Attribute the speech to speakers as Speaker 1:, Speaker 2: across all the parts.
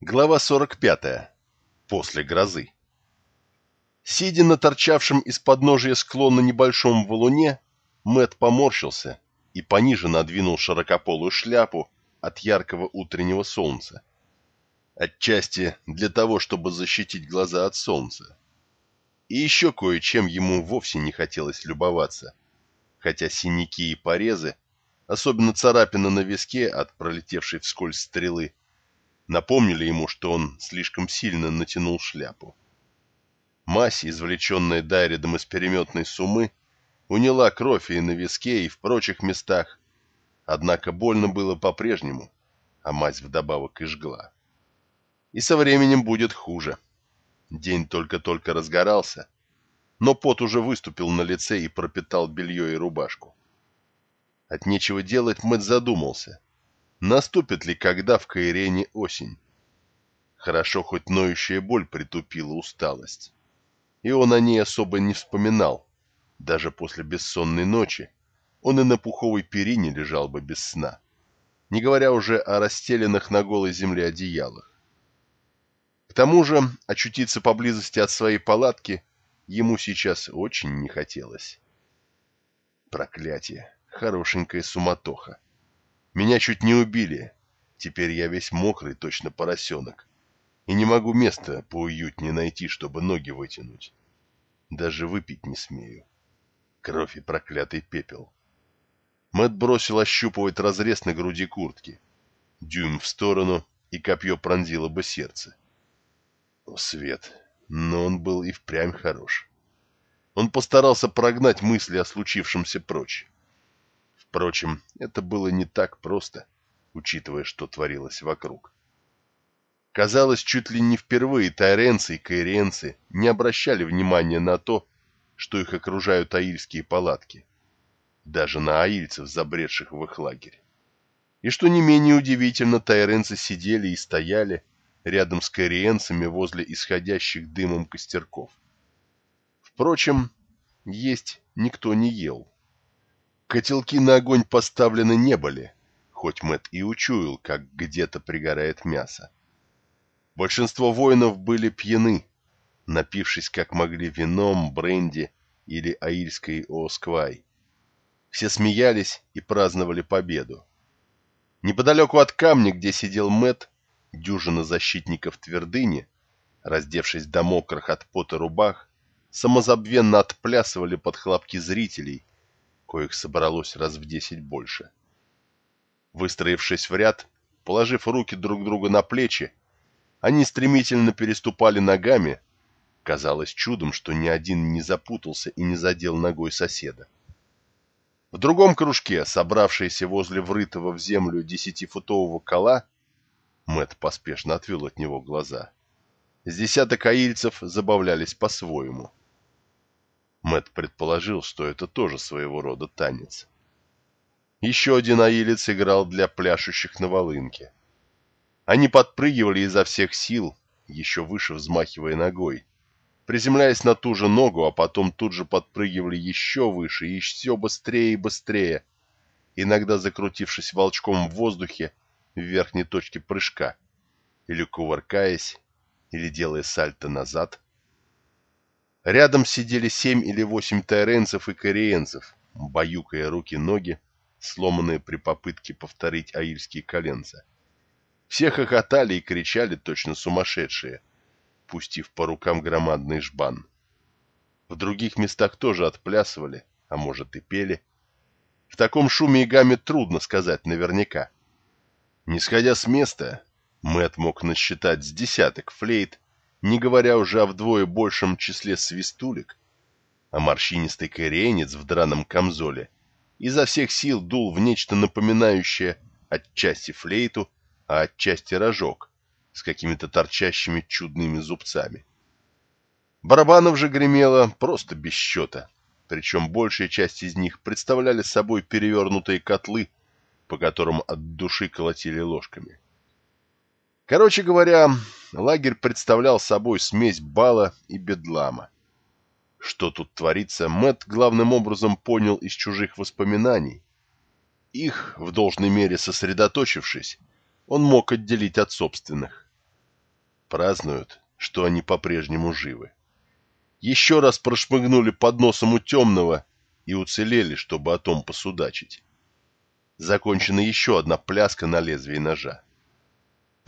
Speaker 1: Глава 45. После грозы. Сидя на торчавшем из подножия склона небольшом валуне, Мэт поморщился и пониже надвинул широкополую шляпу от яркого утреннего солнца. Отчасти для того, чтобы защитить глаза от солнца. И еще кое-чем ему вовсе не хотелось любоваться, хотя синяки и порезы, особенно царапина на виске от пролетевшей вскользь стрелы, напомнили ему, что он слишком сильно натянул шляпу. Мазь, извлеченная Дайридом из переметной сумы, уняла кровь и на виске, и в прочих местах, однако больно было по-прежнему, а мазь вдобавок и жгла. И со временем будет хуже. День только-только разгорался, но пот уже выступил на лице и пропитал белье и рубашку. От нечего делать Мэтт задумался — Наступит ли когда в Каирене осень? Хорошо, хоть ноющая боль притупила усталость. И он о ней особо не вспоминал. Даже после бессонной ночи он и на пуховой перине лежал бы без сна, не говоря уже о расстеленных на голой земле одеялах. К тому же очутиться поблизости от своей палатки ему сейчас очень не хотелось. Проклятие, хорошенькая суматоха. Меня чуть не убили. Теперь я весь мокрый, точно поросенок. И не могу места поуютнее найти, чтобы ноги вытянуть. Даже выпить не смею. Кровь и проклятый пепел. Мэт бросил ощупывать разрез на груди куртки. Дюйм в сторону, и копье пронзило бы сердце. Свет! Но он был и впрямь хорош. Он постарался прогнать мысли о случившемся прочь. Впрочем, это было не так просто, учитывая, что творилось вокруг. Казалось, чуть ли не впервые тайренцы и каиренцы не обращали внимания на то, что их окружают аильские палатки, даже на аильцев, забредших в их лагерь. И что не менее удивительно, тайренцы сидели и стояли рядом с каириенцами возле исходящих дымом костерков. Впрочем, есть никто не ел. Котелки на огонь поставлены не были, хоть Мэт и учуял, как где-то пригорает мясо. Большинство воинов были пьяны, напившись как могли вином, бренди или аильской осквай. Все смеялись и праздновали победу. Неподалеку от камня, где сидел Мэт, дюжина защитников твердыни, раздевшись до мокрых от пота рубах, самозабвенно отплясывали под хлопки зрителей, коих собралось раз в десять больше. Выстроившись в ряд, положив руки друг друга на плечи, они стремительно переступали ногами. Казалось чудом, что ни один не запутался и не задел ногой соседа. В другом кружке, собравшиеся возле врытого в землю десятифутового кола, Мэт поспешно отвел от него глаза. С десяток аильцев забавлялись по-своему. Мэт предположил, что это тоже своего рода танец. Еще один аилец играл для пляшущих на волынке. Они подпрыгивали изо всех сил, еще выше взмахивая ногой, приземляясь на ту же ногу, а потом тут же подпрыгивали еще выше еще быстрее и быстрее, иногда закрутившись волчком в воздухе в верхней точке прыжка, или кувыркаясь, или делая сальто назад – Рядом сидели семь или восемь тайренцев и кореенцев, баюкая руки-ноги, сломанные при попытке повторить аильские коленца. Все хохотали и кричали точно сумасшедшие, пустив по рукам громадный жбан. В других местах тоже отплясывали, а может и пели. В таком шуме и гамме трудно сказать наверняка. Не сходя с места, Мэт мог насчитать с десяток флейт, не говоря уже о вдвое большем числе свистулек, а морщинистый коренец в драном камзоле изо всех сил дул в нечто напоминающее отчасти флейту, а отчасти рожок с какими-то торчащими чудными зубцами. Барабанов же гремело просто без счета, причем большая часть из них представляли собой перевернутые котлы, по которым от души колотили ложками. Короче говоря, лагерь представлял собой смесь бала и бедлама. Что тут творится, Мэт главным образом понял из чужих воспоминаний. Их, в должной мере сосредоточившись, он мог отделить от собственных. празднуют, что они по-прежнему живы. Еще раз прошмыгнули под носом у темного и уцелели, чтобы о том посудачить. Закончена еще одна пляска на лезвии ножа.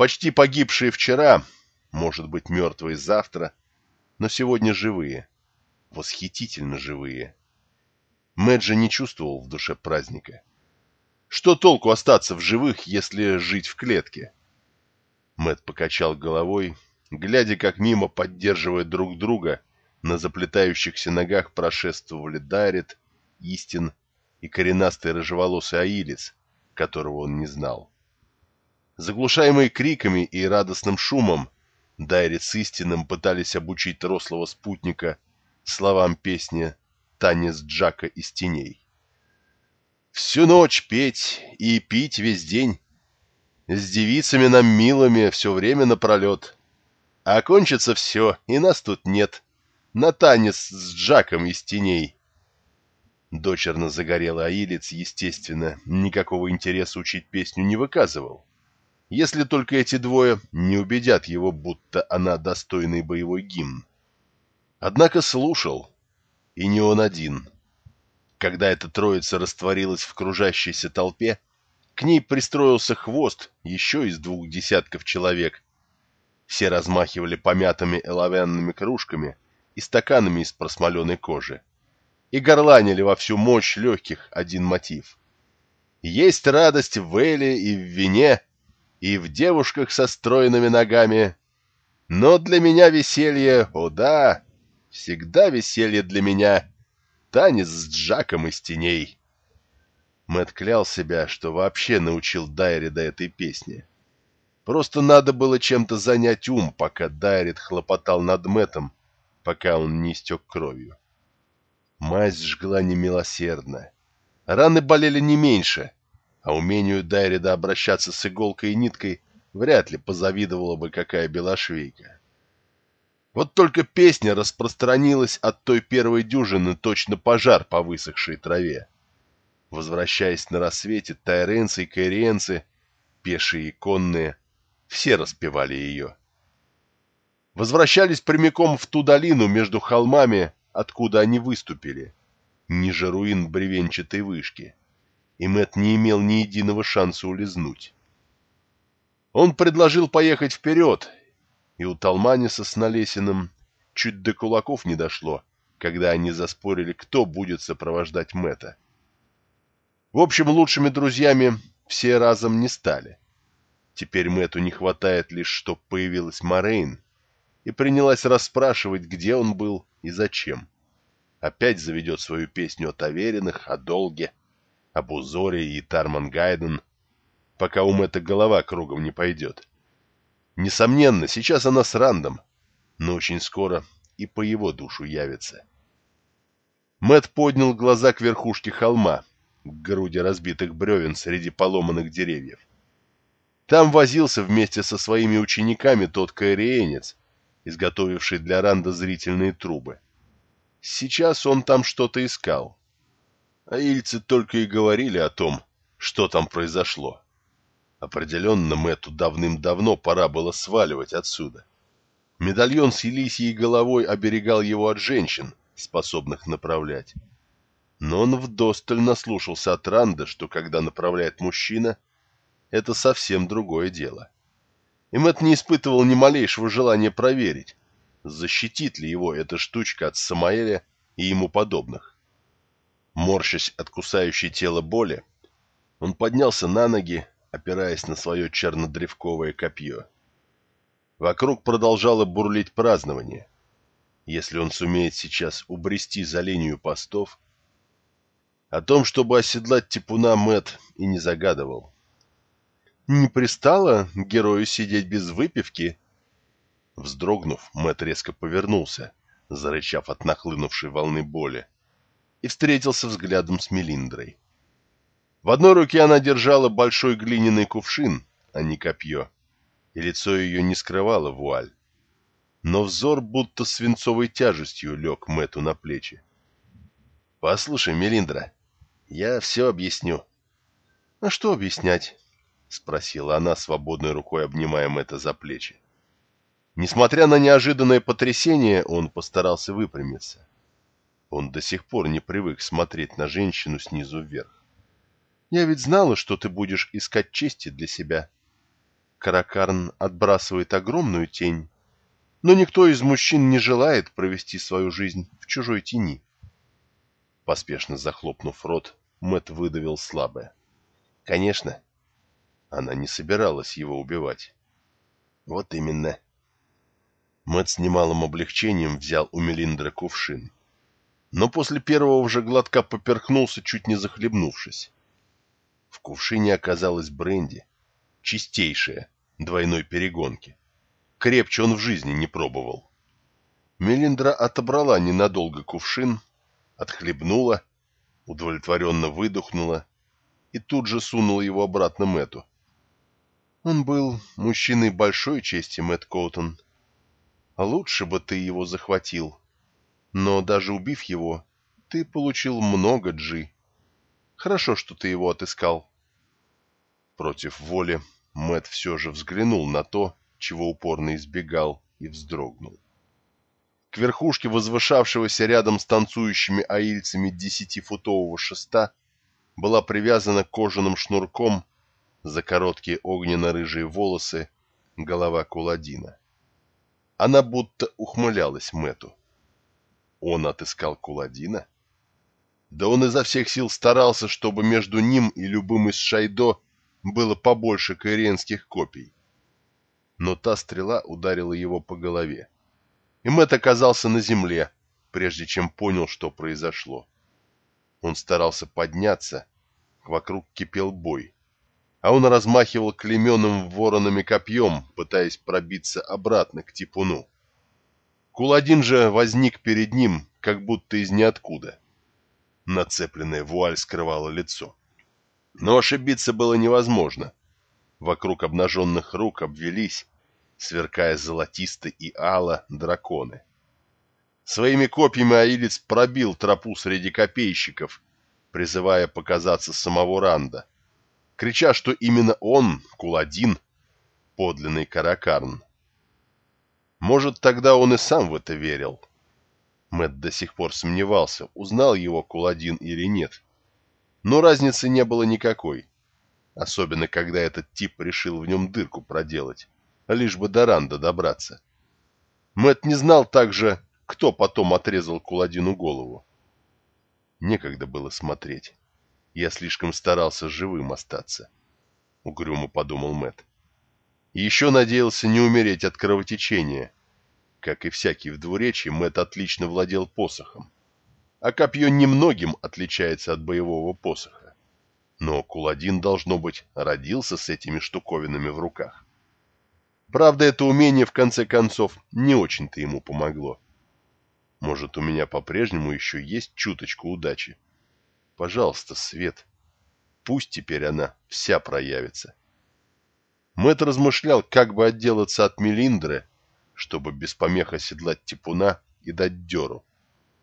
Speaker 1: Почти погибшие вчера, может быть, мертвые завтра, но сегодня живые, восхитительно живые. Мэджи не чувствовал в душе праздника. Что толку остаться в живых, если жить в клетке? Мэт покачал головой, глядя, как мимо, поддерживая друг друга, на заплетающихся ногах прошествовали Дарит, Истин и коренастый рыжеволосый Аилец, которого он не знал. Заглушаемые криками и радостным шумом, Дайрит с Истином пытались обучить рослого спутника словам песни «Танец Джака из теней». «Всю ночь петь и пить весь день, с девицами нам милыми все время напролет, а кончится все, и нас тут нет, на танец с Джаком из теней». Дочерно загорелый аилец, естественно, никакого интереса учить песню не выказывал. Если только эти двое не убедят его, будто она достойный боевой гимн. Однако слушал, и не он один. Когда эта троица растворилась в кружащейся толпе, к ней пристроился хвост еще из двух десятков человек. Все размахивали помятыми элавянными кружками и стаканами из просмоленной кожи и горланили во всю мощь легких один мотив. Есть радость в эле и в вине, и в девушках со стройными ногами. Но для меня веселье, о да, всегда веселье для меня, танец с Джаком из теней. Мэтт клял себя, что вообще научил Дайри до этой песни. Просто надо было чем-то занять ум, пока Дайрит хлопотал над Мэттом, пока он не истек кровью. Мазь жгла немилосердно. Раны болели не меньше, а умению Дайрида обращаться с иголкой и ниткой вряд ли позавидовала бы какая белошвейка. Вот только песня распространилась от той первой дюжины точно пожар по высохшей траве. Возвращаясь на рассвете, тайренцы и кайриенцы, пешие и конные, все распевали ее. Возвращались прямиком в ту долину между холмами, откуда они выступили, ниже руин бревенчатой вышки, и Мэт не имел ни единого шанса улизнуть. Он предложил поехать вперед, и у Талманиса с Налесиным чуть до кулаков не дошло, когда они заспорили, кто будет сопровождать Мэта. В общем, лучшими друзьями все разом не стали. Теперь Мэту не хватает лишь, чтоб появилась Морейн, и принялась расспрашивать, где он был и зачем. Опять заведет свою песню о Тавериных, о Долге, об Узоре и Тарман Гайден, пока ум эта голова кругом не пойдет. Несомненно, сейчас она с Рандом, но очень скоро и по его душу явится. Мэт поднял глаза к верхушке холма, к груди разбитых бревен среди поломанных деревьев. Там возился вместе со своими учениками тот каэриенец, изготовивший для Ранда зрительные трубы. Сейчас он там что-то искал. А ильцы только и говорили о том, что там произошло. Определенно Мэтту давным-давно пора было сваливать отсюда. Медальон с Елисией головой оберегал его от женщин, способных направлять. Но он вдосталь наслушался от Ранда, что когда направляет мужчина, это совсем другое дело. И Мэтт не испытывал ни малейшего желания проверить, защитит ли его эта штучка от Самаэля и ему подобных. Морщась от кусающей тело боли, он поднялся на ноги, опираясь на свое чернодревковое копье. Вокруг продолжало бурлить празднование. Если он сумеет сейчас убрести за линию постов, о том, чтобы оседлать типуна Мэт и не загадывал. Не пристало герою сидеть без выпивки? Вздрогнув, Мэт резко повернулся, зарычав от нахлынувшей волны боли, и встретился взглядом с Мелиндрой. В одной руке она держала большой глиняный кувшин, а не копье, и лицо ее не скрывало вуаль. Но взор будто свинцовой тяжестью лег Мэту на плечи. «Послушай, Мелиндра, я все объясню». «А что объяснять?» — спросила она, свободной рукой обнимая Мэтта за плечи. Несмотря на неожиданное потрясение, он постарался выпрямиться. Он до сих пор не привык смотреть на женщину снизу вверх. «Я ведь знала, что ты будешь искать чести для себя». Каракарн отбрасывает огромную тень, но никто из мужчин не желает провести свою жизнь в чужой тени. Поспешно захлопнув рот, Мэт выдавил слабое. «Конечно». Она не собиралась его убивать. «Вот именно». Мэт с немалым облегчением взял у Мелиндра кувшин. Но после первого же глотка поперхнулся, чуть не захлебнувшись. В кувшине оказалось бренди, чистейшее, двойной перегонки. Крепче он в жизни не пробовал. Мелиндра отобрала ненадолго кувшин, отхлебнула, удовлетворенно выдохнула и тут же сунула его обратно Мэту. Он был мужчиной большой чести, Мэтт Коутон, Лучше бы ты его захватил. Но даже убив его, ты получил много Джи. Хорошо, что ты его отыскал. Против воли Мэт все же взглянул на то, чего упорно избегал, и вздрогнул. К верхушке возвышавшегося рядом с танцующими аильцами десятифутового шеста была привязана кожаным шнурком за короткие огненно-рыжие волосы голова Куладина. Она будто ухмылялась Мэту. Он отыскал Куладина? Да он изо всех сил старался, чтобы между ним и любым из Шайдо было побольше каиренских копий. Но та стрела ударила его по голове. И Мэтт оказался на земле, прежде чем понял, что произошло. Он старался подняться, вокруг кипел бой а он размахивал клеменным воронами копьем, пытаясь пробиться обратно к типуну. Куладин же возник перед ним, как будто из ниоткуда. Нацепленная вуаль скрывала лицо. Но ошибиться было невозможно. Вокруг обнаженных рук обвелись, сверкая золотисто и ало, драконы. Своими копьями Аилец пробил тропу среди копейщиков, призывая показаться самого Ранда — крича, что именно он, Куладин, подлинный Каракарн. Может, тогда он и сам в это верил. Мэт до сих пор сомневался, узнал его Куладин или нет. Но разницы не было никакой. Особенно, когда этот тип решил в нем дырку проделать, лишь бы до Ранда добраться. Мэт не знал также, кто потом отрезал Куладину голову. Некогда было смотреть. Я слишком старался живым остаться, — угрюмо подумал Мэт. Еще надеялся не умереть от кровотечения. Как и всякий в двуречии, Мэт отлично владел посохом. А копье немногим отличается от боевого посоха. Но Куладин, должно быть, родился с этими штуковинами в руках. Правда, это умение, в конце концов, не очень-то ему помогло. Может, у меня по-прежнему еще есть чуточку удачи. Пожалуйста, Свет. Пусть теперь она вся проявится. Мэтт размышлял, как бы отделаться от Мелиндры, чтобы без помех оседлать типуна и дать дёру.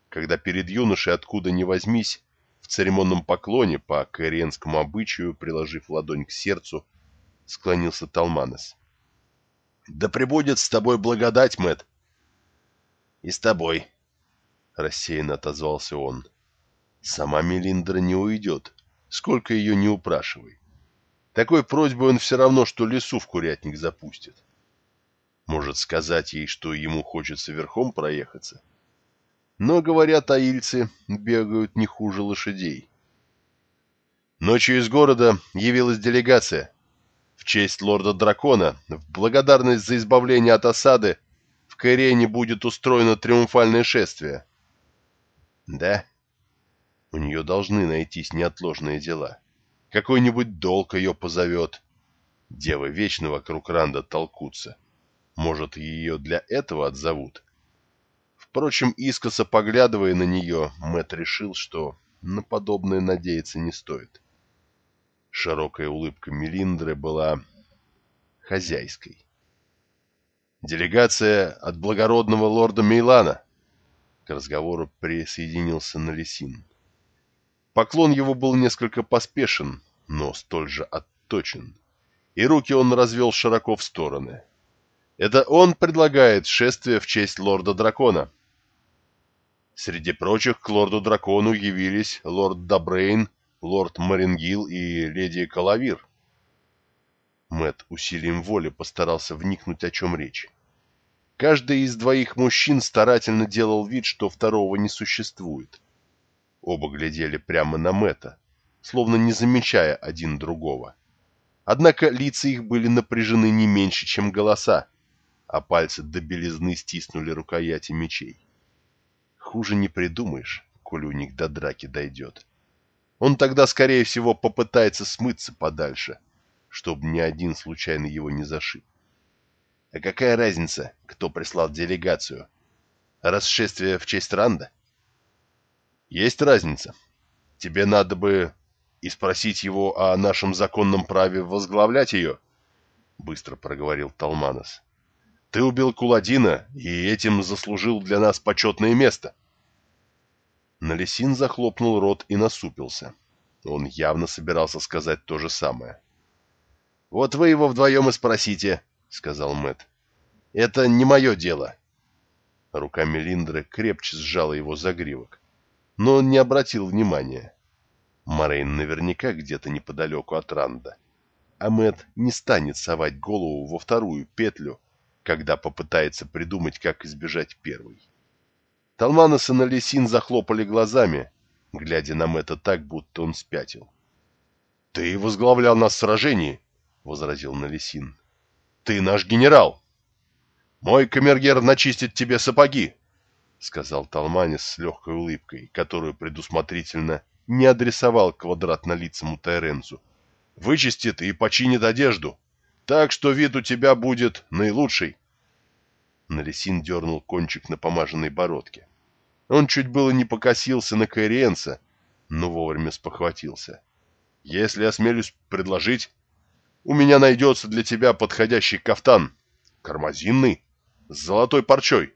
Speaker 1: Когда перед юношей откуда ни возьмись, в церемонном поклоне по каиренскому обычаю, приложив ладонь к сердцу, склонился Талманес. «Да пребудет с тобой благодать, Мэтт!» «И с тобой!» — рассеянно отозвался он. Сама Мелиндра не уйдет, сколько ее не упрашивай. Такой просьбой он все равно, что лесу в курятник запустит. Может сказать ей, что ему хочется верхом проехаться. Но, говорят, аильцы бегают не хуже лошадей. Ночью из города явилась делегация. В честь лорда-дракона, в благодарность за избавление от осады, в Кайрене будет устроено триумфальное шествие. Да, у нее должны найтись неотложные дела. Какой-нибудь долг ее позовет. Девы вечно вокруг Ранда толкутся. Может, ее для этого отзовут? Впрочем, искоса поглядывая на нее, Мэт решил, что на подобное надеяться не стоит. Широкая улыбка Мелиндры была хозяйской. «Делегация от благородного лорда Мейлана!» К разговору присоединился Налисин. Поклон его был несколько поспешен, но столь же отточен, и руки он развел широко в стороны. Это он предлагает шествие в честь лорда-дракона. Среди прочих к лорду-дракону явились лорд Добрейн, лорд Марингил и леди Калавир. Мэт усилием воли постарался вникнуть, о чем речь. Каждый из двоих мужчин старательно делал вид, что второго не существует. Оба глядели прямо на Мэта, словно не замечая один другого. Однако лица их были напряжены не меньше, чем голоса, а пальцы до белизны стиснули рукояти мечей. Хуже не придумаешь, коли у них до драки дойдет. Он тогда, скорее всего, попытается смыться подальше, чтобы ни один случайно его не зашиб. А какая разница, кто прислал делегацию? Расшествие в честь Ранда? Есть разница. Тебе надо бы и спросить его о нашем законном праве возглавлять ее, — быстро проговорил Талманос. Ты убил Куладина и этим заслужил для нас почетное место. Налесин захлопнул рот и насупился. Он явно собирался сказать то же самое. — Вот вы его вдвоем и спросите, — сказал Мэт. Это не мое дело. Рука Мелиндры крепче сжала его загривок, но он не обратил внимания. Морейн наверняка где-то неподалеку от Ранда. А Мэт не станет совать голову во вторую петлю, когда попытается придумать, как избежать первой. Талманос и Налесин захлопали глазами, глядя на Мэтта так, будто он спятил. — Ты возглавлял нас в сражении, — возразил Налесин. — Ты наш генерал. — Мой камергер начистит тебе сапоги, — сказал Талманис с легкой улыбкой, которую предусмотрительно не адресовал квадратно-лицому Тайрензу. — Вычистит и починит одежду. Так что вид у тебя будет наилучший. Налесин дернул кончик на помаженной бородке. Он чуть было не покосился на Кайриенца, но вовремя спохватился. «Если осмелюсь предложить, у меня найдется для тебя подходящий кафтан, кармазинный, с золотой парчой».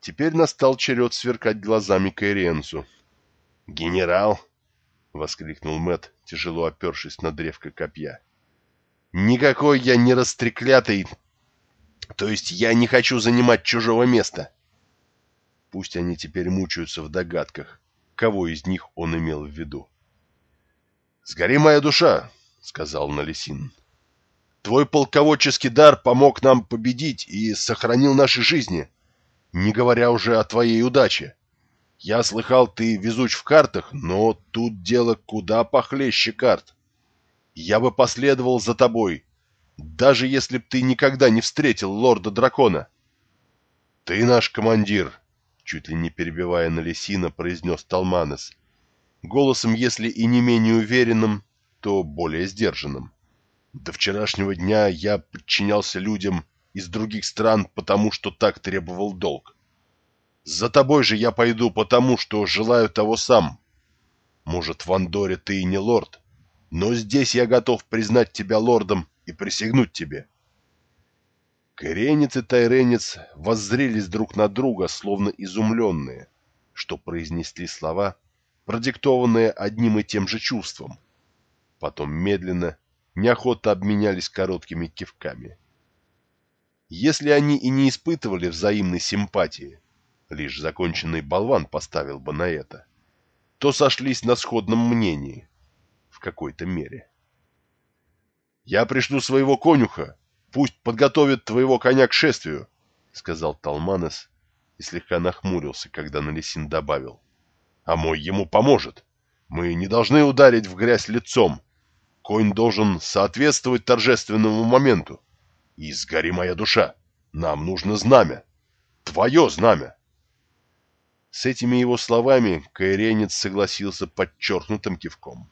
Speaker 1: Теперь настал черед сверкать глазами Кайриенцу. «Генерал!» — воскликнул Мэт, тяжело опершись на древко копья. Никакой я не растреклятый. То есть я не хочу занимать чужого места. Пусть они теперь мучаются в догадках, кого из них он имел в виду. «Сгори моя душа», — сказал Налисин. «Твой полководческий дар помог нам победить и сохранил наши жизни, не говоря уже о твоей удаче. Я слыхал, ты везуч в картах, но тут дело куда похлеще карт я бы последовал за тобой, даже если б ты никогда не встретил лорда-дракона. — Ты наш командир, — чуть ли не перебивая на Лесина, произнес Талманес, голосом, если и не менее уверенным, то более сдержанным. До вчерашнего дня я подчинялся людям из других стран, потому что так требовал долг. За тобой же я пойду потому, что желаю того сам. Может, в Андоре ты и не лорд, но здесь я готов признать тебя лордом и присягнуть тебе. Коренец и Тайренец воззрелись друг на друга, словно изумленные, что произнесли слова, продиктованные одним и тем же чувством. Потом медленно, неохотно обменялись короткими кивками. Если они и не испытывали взаимной симпатии, лишь законченный болван поставил бы на это, то сошлись на сходном мнении, в какой-то мере. «Я пришлю своего конюха, пусть подготовит твоего коня к шествию», — сказал Талманес и слегка нахмурился, когда Налесин добавил. «А мой ему поможет. Мы не должны ударить в грязь лицом. Конь должен соответствовать торжественному моменту. И сгори моя душа, нам нужно знамя. Твое знамя!» С этими его словами Кайренец согласился подчеркнутым кивком.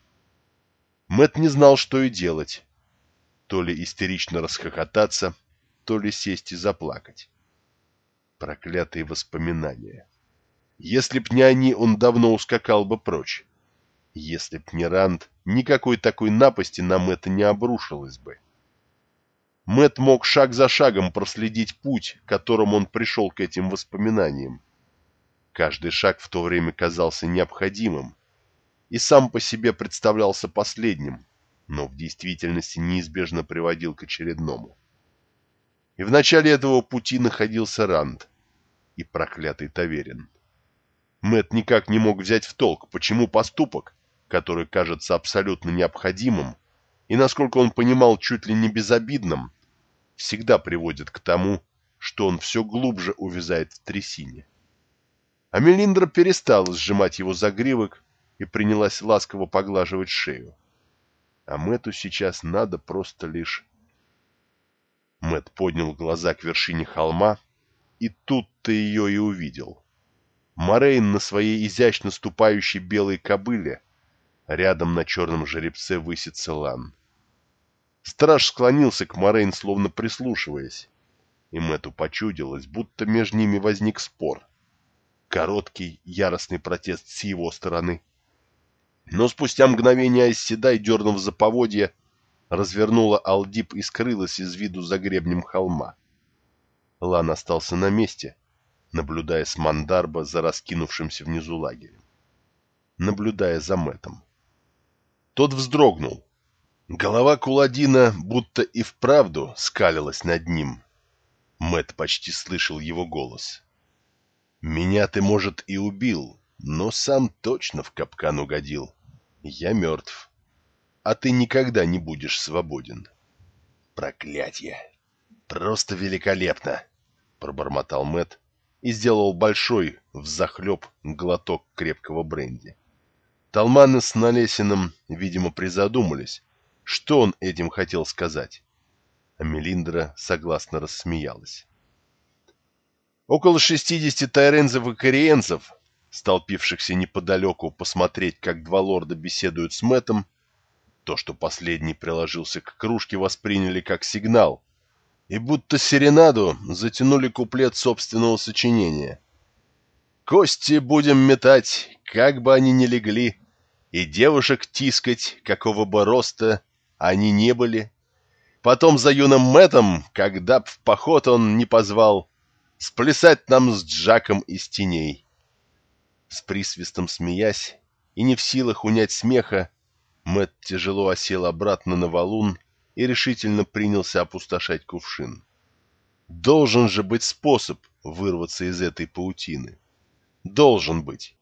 Speaker 1: Мэт не знал, что и делать. То ли истерично расхохотаться, то ли сесть и заплакать. Проклятые воспоминания. Если б не они, он давно ускакал бы прочь. Если б не Ранд, никакой такой напасти на Мэтта не обрушилось бы. Мэт мог шаг за шагом проследить путь, которым он пришел к этим воспоминаниям. Каждый шаг в то время казался необходимым, и сам по себе представлялся последним, но в действительности неизбежно приводил к очередному. И в начале этого пути находился Ранд и проклятый Таверин. Мэт никак не мог взять в толк, почему поступок, который кажется абсолютно необходимым, и, насколько он понимал, чуть ли не безобидным, всегда приводит к тому, что он все глубже увязает в трясине. А Мелиндра перестала сжимать его загривок и принялась ласково поглаживать шею. А Мэту сейчас надо просто лишь... Мэт поднял глаза к вершине холма, и тут ты ее и увидел. Морейн на своей изящно ступающей белой кобыле, рядом на черном жеребце высится лан. Страж склонился к Морейн, словно прислушиваясь, и Мэту почудилось, будто между ними возник спор. Короткий, яростный протест с его стороны. Но спустя мгновение Айз Седай, дернув за поводья, развернула Алдиб и скрылась из виду за гребнем холма. Лан остался на месте, наблюдая с Мандарба за раскинувшимся внизу лагерем. Наблюдая за Мэтом. Тот вздрогнул. Голова Куладина будто и вправду скалилась над ним. Мэт почти слышал его голос. «Меня ты, может, и убил, но сам точно в капкан угодил. Я мертв, а ты никогда не будешь свободен». «Проклятье! Просто великолепно!» — пробормотал Мэт и сделал большой, взахлеб, глоток крепкого бренди. Талманы с Налесиным, видимо, призадумались, что он этим хотел сказать. А Мелиндра согласно рассмеялась. Около шестидесяти тайрензов и кориенцев, столпившихся неподалеку посмотреть, как два лорда беседуют с Мэтом, то, что последний приложился к кружке, восприняли как сигнал, и будто серенаду затянули куплет собственного сочинения. «Кости будем метать, как бы они ни легли, и девушек тискать, какого бы роста они не были. Потом за юным Мэтом, когда б в поход он не позвал, сплясать нам с Джаком из теней». С присвистом смеясь и не в силах унять смеха, Мэт тяжело осел обратно на валун и решительно принялся опустошать кувшин. Должен же быть способ вырваться из этой паутины. Должен быть.